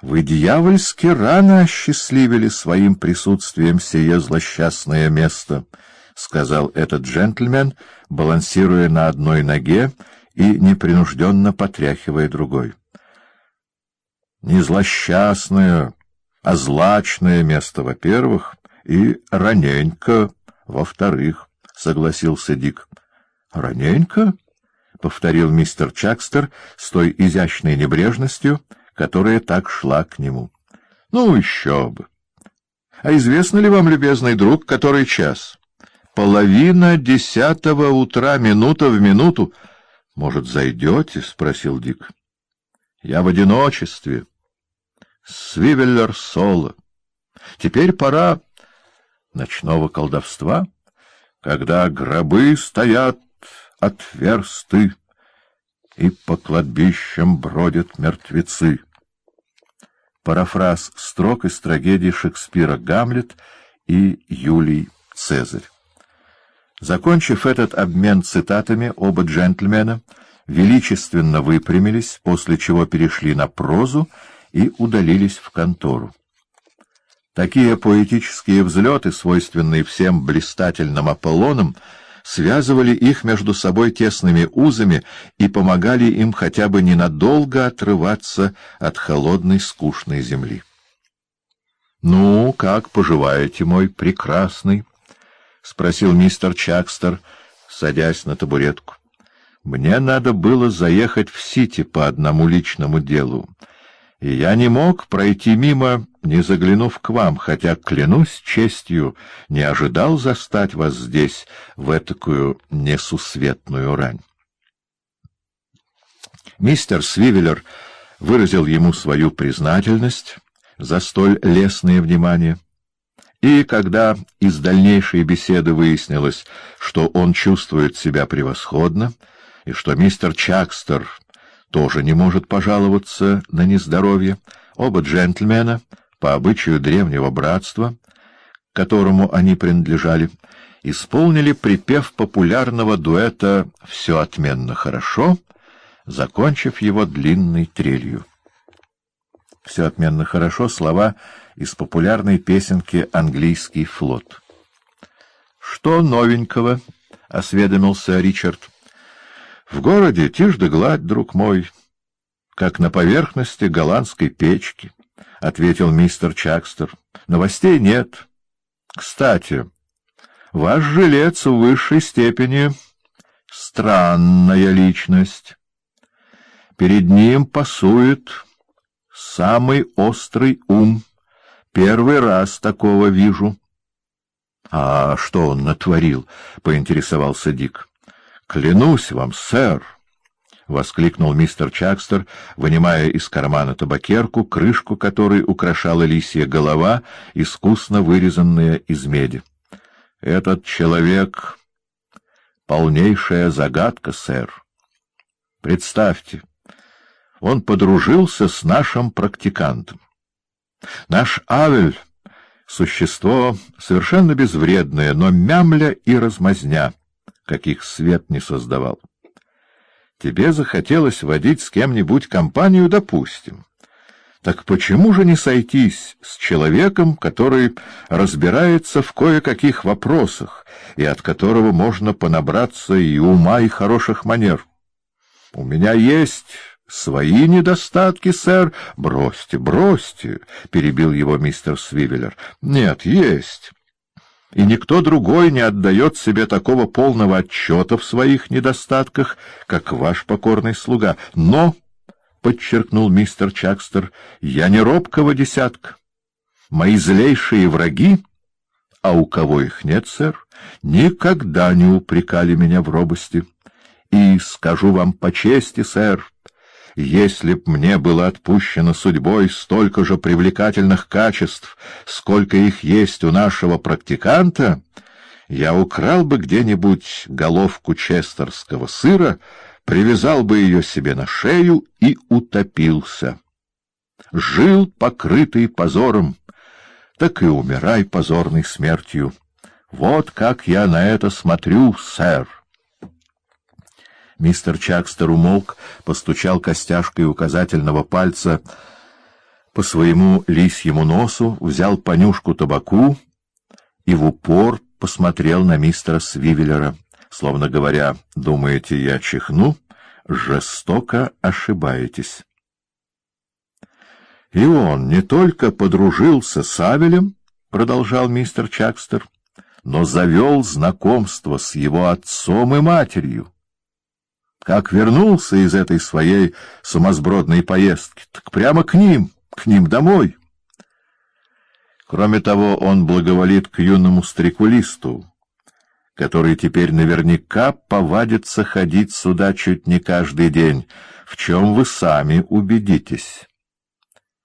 Вы дьявольски рано осчастливили своим присутствием сие злосчастное место, — сказал этот джентльмен, балансируя на одной ноге и непринужденно потряхивая другой. — Не злосчастное, а злачное место, во-первых, и раненько, во-вторых, — согласился Дик. — Раненько? — повторил мистер Чакстер с той изящной небрежностью, которая так шла к нему. — Ну, еще бы! А известно ли вам, любезный друг, который час? — Половина десятого утра, минута в минуту. — Может, зайдете? — спросил Дик. — Я в одиночестве. Свивеллер соло. Теперь пора ночного колдовства, когда гробы стоят отверсты, и по кладбищам бродят мертвецы. Парафраз строк из трагедии Шекспира «Гамлет» и Юлий Цезарь. Закончив этот обмен цитатами, оба джентльмена величественно выпрямились, после чего перешли на прозу и удалились в контору. Такие поэтические взлеты, свойственные всем блистательным Аполлонам, связывали их между собой тесными узами и помогали им хотя бы ненадолго отрываться от холодной скучной земли. — Ну, как поживаете, мой прекрасный? — спросил мистер Чакстер, садясь на табуретку. — Мне надо было заехать в Сити по одному личному делу и я не мог пройти мимо, не заглянув к вам, хотя, клянусь честью, не ожидал застать вас здесь в этакую несусветную рань. Мистер Свивеллер выразил ему свою признательность за столь лестное внимание, и когда из дальнейшей беседы выяснилось, что он чувствует себя превосходно, и что мистер Чакстер тоже не может пожаловаться на нездоровье. Оба джентльмена, по обычаю древнего братства, которому они принадлежали, исполнили припев популярного дуэта «Все отменно хорошо», закончив его длинной трелью. «Все отменно хорошо» — слова из популярной песенки «Английский флот». «Что новенького?» — осведомился Ричард. В городе тишь да гладь, друг мой, как на поверхности голландской печки, — ответил мистер Чакстер. Новостей нет. Кстати, ваш жилец в высшей степени странная личность. Перед ним пасует самый острый ум. Первый раз такого вижу. — А что он натворил? — поинтересовался Дик. Клянусь вам, сэр! — воскликнул мистер Чакстер, вынимая из кармана табакерку, крышку которой украшала лисья голова, искусно вырезанная из меди. — Этот человек — полнейшая загадка, сэр. Представьте, он подружился с нашим практикантом. Наш Авель — существо совершенно безвредное, но мямля и размазня — каких свет не создавал. Тебе захотелось водить с кем-нибудь компанию, допустим. Так почему же не сойтись с человеком, который разбирается в кое-каких вопросах и от которого можно понабраться и ума, и хороших манер? У меня есть свои недостатки, сэр. Бросьте, бросьте, — перебил его мистер Свивеллер. Нет, есть и никто другой не отдает себе такого полного отчета в своих недостатках, как ваш покорный слуга. Но, — подчеркнул мистер Чакстер, — я не робкого десятка. Мои злейшие враги, а у кого их нет, сэр, никогда не упрекали меня в робости. И скажу вам по чести, сэр, если б мне было отпущено судьбой столько же привлекательных качеств, сколько их есть у нашего практиканта, я украл бы где-нибудь головку честерского сыра, привязал бы ее себе на шею и утопился. Жил, покрытый позором, так и умирай позорной смертью. Вот как я на это смотрю, сэр. Мистер Чакстер умолк, постучал костяшкой указательного пальца по своему лисьему носу, взял понюшку табаку и в упор посмотрел на мистера Свивеллера, словно говоря, «Думаете, я чихну? Жестоко ошибаетесь». И он не только подружился с Авелем, — продолжал мистер Чакстер, — но завел знакомство с его отцом и матерью. Как вернулся из этой своей сумасбродной поездки, так прямо к ним, к ним домой. Кроме того, он благоволит к юному стрекулисту, который теперь наверняка повадится ходить сюда чуть не каждый день, в чем вы сами убедитесь.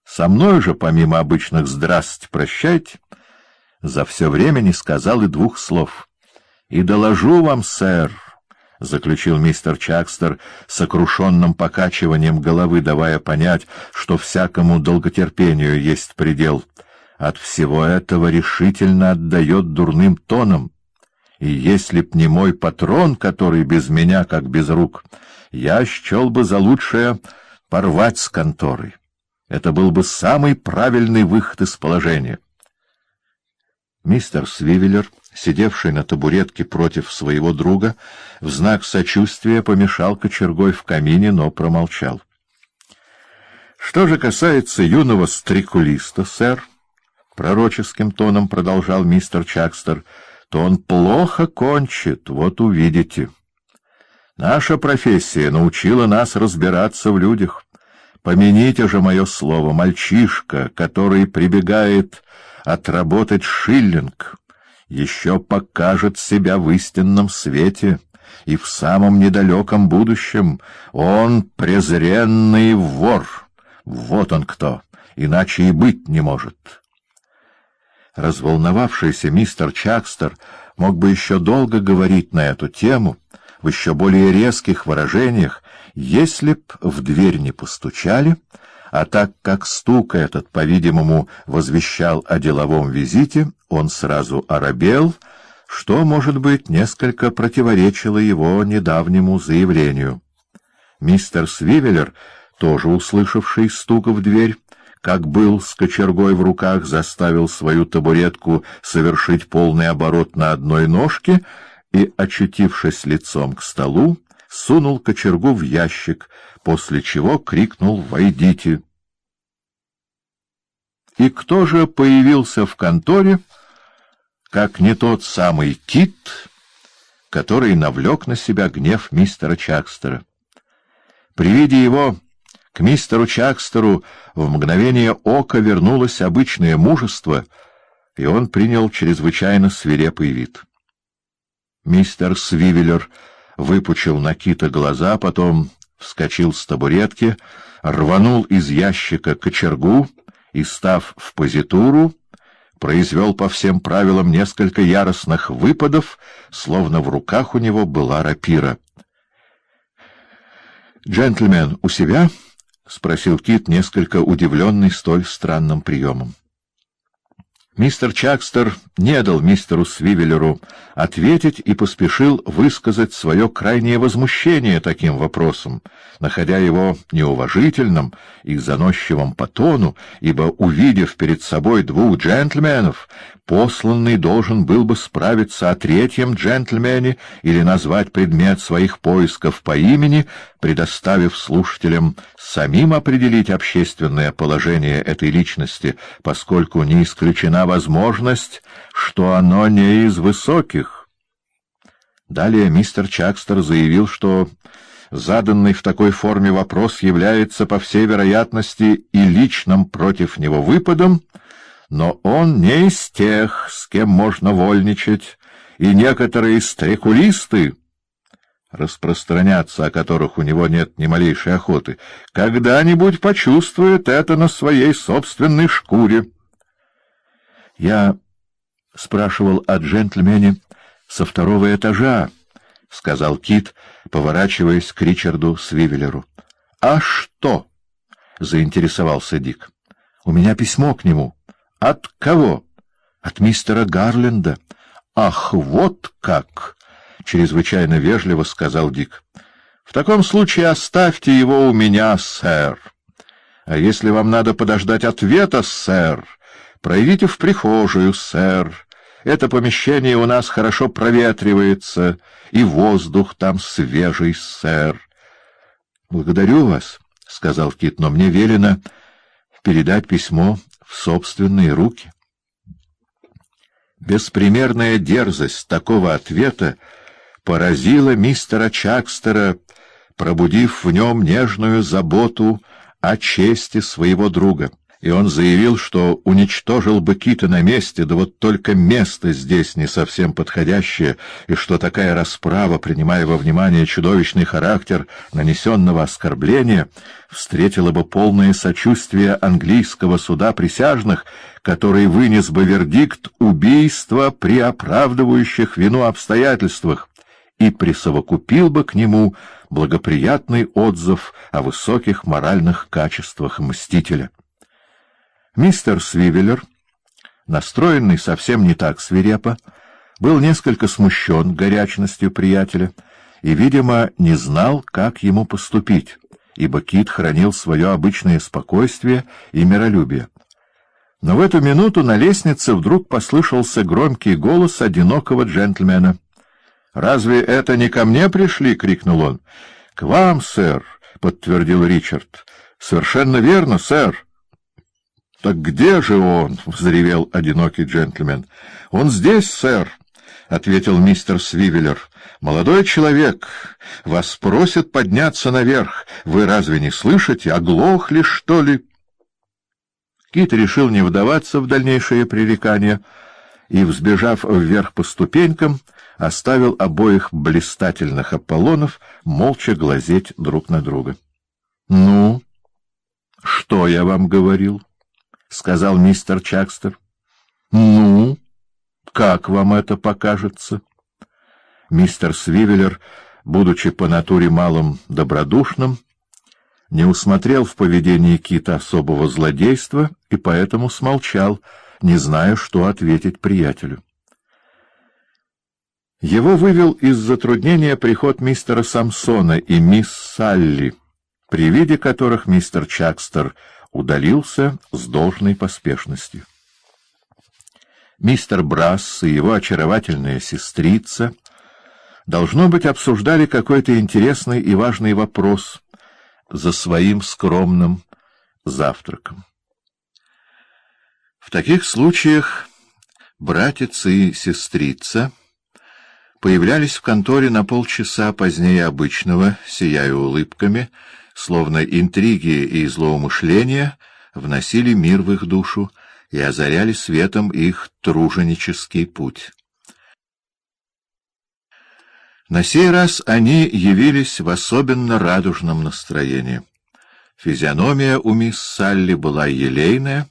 Со мной же, помимо обычных «здрасте, прощайте», за все время не сказал и двух слов. — И доложу вам, сэр, — заключил мистер Чакстер сокрушенным покачиванием головы, давая понять, что всякому долготерпению есть предел. От всего этого решительно отдает дурным тоном. И если б не мой патрон, который без меня, как без рук, я счел бы за лучшее порвать с конторой. Это был бы самый правильный выход из положения. Мистер Свивеллер, сидевший на табуретке против своего друга, в знак сочувствия помешал кочергой в камине, но промолчал. — Что же касается юного стрекулиста, сэр, — пророческим тоном продолжал мистер Чакстер, — то он плохо кончит, вот увидите. Наша профессия научила нас разбираться в людях. Помяните же мое слово, мальчишка, который прибегает отработать шиллинг, еще покажет себя в истинном свете, и в самом недалеком будущем он презренный вор. Вот он кто, иначе и быть не может. Разволновавшийся мистер Чакстер мог бы еще долго говорить на эту тему, в еще более резких выражениях, если б в дверь не постучали, а так как стук этот, по-видимому, возвещал о деловом визите, он сразу оробел, что, может быть, несколько противоречило его недавнему заявлению. Мистер Свивеллер, тоже услышавший стук в дверь, как был с кочергой в руках, заставил свою табуретку совершить полный оборот на одной ножке и, очутившись лицом к столу, сунул кочергу в ящик, после чего крикнул «Войдите!». И кто же появился в конторе, как не тот самый Кит, который навлек на себя гнев мистера Чакстера? При виде его к мистеру Чакстеру в мгновение ока вернулось обычное мужество, и он принял чрезвычайно свирепый вид. Мистер Свивеллер выпучил на Кита глаза, потом вскочил с табуретки, рванул из ящика кочергу и, став в позитуру, произвел по всем правилам несколько яростных выпадов, словно в руках у него была рапира. «Джентльмен у себя?» — спросил Кит, несколько удивленный столь странным приемом. Мистер Чакстер не дал мистеру Свивеллеру ответить и поспешил высказать свое крайнее возмущение таким вопросом, находя его неуважительным и заносчивым по тону, ибо, увидев перед собой двух джентльменов, посланный должен был бы справиться о третьем джентльмене или назвать предмет своих поисков по имени, предоставив слушателям самим определить общественное положение этой личности, поскольку не исключена возможность, что оно не из высоких. Далее мистер Чакстер заявил, что заданный в такой форме вопрос является, по всей вероятности, и личным против него выпадом, но он не из тех, с кем можно вольничать, и некоторые стрекулисты, распространяться о которых у него нет ни малейшей охоты, когда-нибудь почувствуют это на своей собственной шкуре. Я спрашивал о джентльмене со второго этажа, — сказал Кит, поворачиваясь к Ричарду Свивеллеру. — А что? — заинтересовался Дик. — У меня письмо к нему. — От кого? — От мистера Гарленда. — Ах, вот как! — чрезвычайно вежливо сказал Дик. — В таком случае оставьте его у меня, сэр. А если вам надо подождать ответа, сэр, пройдите в прихожую, сэр. Это помещение у нас хорошо проветривается, и воздух там свежий, сэр. — Благодарю вас, — сказал Кит, — но мне велено передать письмо собственные руки. Беспримерная дерзость такого ответа поразила мистера Чакстера, пробудив в нем нежную заботу о чести своего друга и он заявил, что уничтожил бы Кита на месте, да вот только место здесь не совсем подходящее, и что такая расправа, принимая во внимание чудовищный характер нанесенного оскорбления, встретила бы полное сочувствие английского суда присяжных, который вынес бы вердикт убийства при оправдывающих вину обстоятельствах и присовокупил бы к нему благоприятный отзыв о высоких моральных качествах мстителя. Мистер Свивеллер, настроенный совсем не так свирепо, был несколько смущен горячностью приятеля и, видимо, не знал, как ему поступить, ибо Кит хранил свое обычное спокойствие и миролюбие. Но в эту минуту на лестнице вдруг послышался громкий голос одинокого джентльмена. «Разве это не ко мне пришли?» — крикнул он. «К вам, сэр», — подтвердил Ричард. «Совершенно верно, сэр». «Так где же он?» — взревел одинокий джентльмен. «Он здесь, сэр», — ответил мистер Свивеллер. «Молодой человек, вас просят подняться наверх. Вы разве не слышите? Оглохли, что ли?» Кит решил не вдаваться в дальнейшее пререкание и, взбежав вверх по ступенькам, оставил обоих блистательных Аполлонов молча глазеть друг на друга. — Ну, что я вам говорил? —— сказал мистер Чакстер. — Ну, как вам это покажется? Мистер Свивеллер, будучи по натуре малым добродушным, не усмотрел в поведении Кита особого злодейства и поэтому смолчал, не зная, что ответить приятелю. Его вывел из затруднения приход мистера Самсона и мисс Салли, при виде которых мистер Чакстер удалился с должной поспешностью. Мистер Брасс и его очаровательная сестрица, должно быть, обсуждали какой-то интересный и важный вопрос за своим скромным завтраком. В таких случаях братец и сестрица появлялись в конторе на полчаса позднее обычного, сияя улыбками, словно интриги и злоумышления вносили мир в их душу и озаряли светом их труженический путь. На сей раз они явились в особенно радужном настроении. Физиономия у мисс Салли была елейная,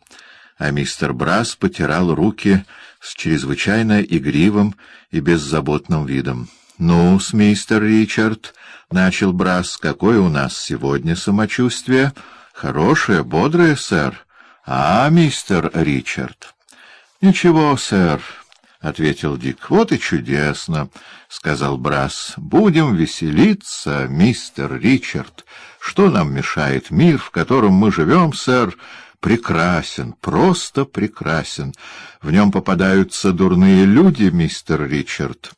а мистер Брас потирал руки с чрезвычайно игривым и беззаботным видом. «Ну, с мистер Ричард», — начал Брас, — «какое у нас сегодня самочувствие?» «Хорошее, бодрое, сэр». «А, мистер Ричард?» «Ничего, сэр», — ответил Дик. «Вот и чудесно», — сказал Брас. «Будем веселиться, мистер Ричард. Что нам мешает? Мир, в котором мы живем, сэр, прекрасен, просто прекрасен. В нем попадаются дурные люди, мистер Ричард»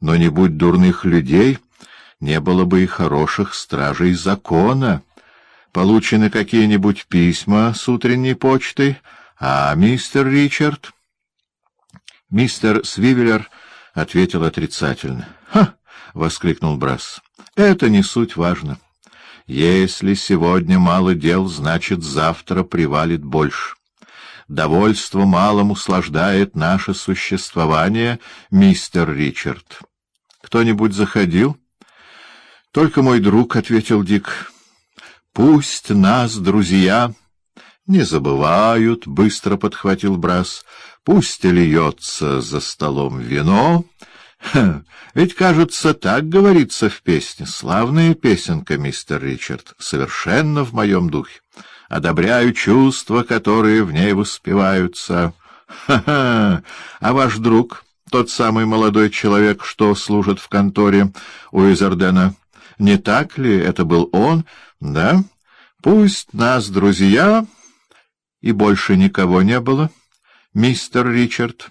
но не будь дурных людей, не было бы и хороших стражей закона. Получены какие-нибудь письма с утренней почтой, а мистер Ричард... Мистер Свивеллер ответил отрицательно. «Ха!» — воскликнул Брас. «Это не суть важно. Если сегодня мало дел, значит, завтра привалит больше. Довольство малым услаждает наше существование, мистер Ричард». Кто-нибудь заходил? — Только мой друг, — ответил Дик. — Пусть нас, друзья, не забывают, — быстро подхватил Брас. — Пусть льется за столом вино. Ха, ведь, кажется, так говорится в песне. Славная песенка, мистер Ричард, совершенно в моем духе. Одобряю чувства, которые в ней воспеваются. Ха-ха! А ваш друг тот самый молодой человек, что служит в конторе у Изардена. Не так ли? Это был он, да? Пусть нас друзья, и больше никого не было, мистер Ричард,